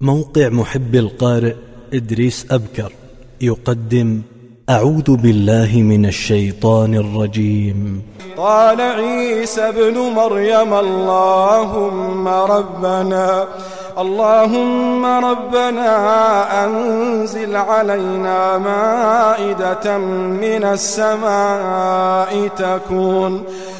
موقع محب القارئ إدريس أبكر يقدم أعوذ بالله من الشيطان الرجيم. قال عيسى ابن مريم اللهم ربنا اللهم ربنا أنزل علينا مائدة من السماء تكون.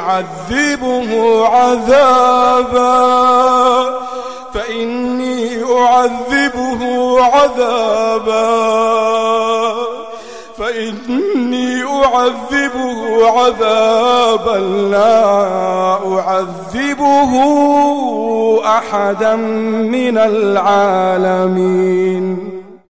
أعذبه عذابا فإني أعذبه عذابا. فإني أعذبه عذابا لا أعذبه أحدا من العالمين.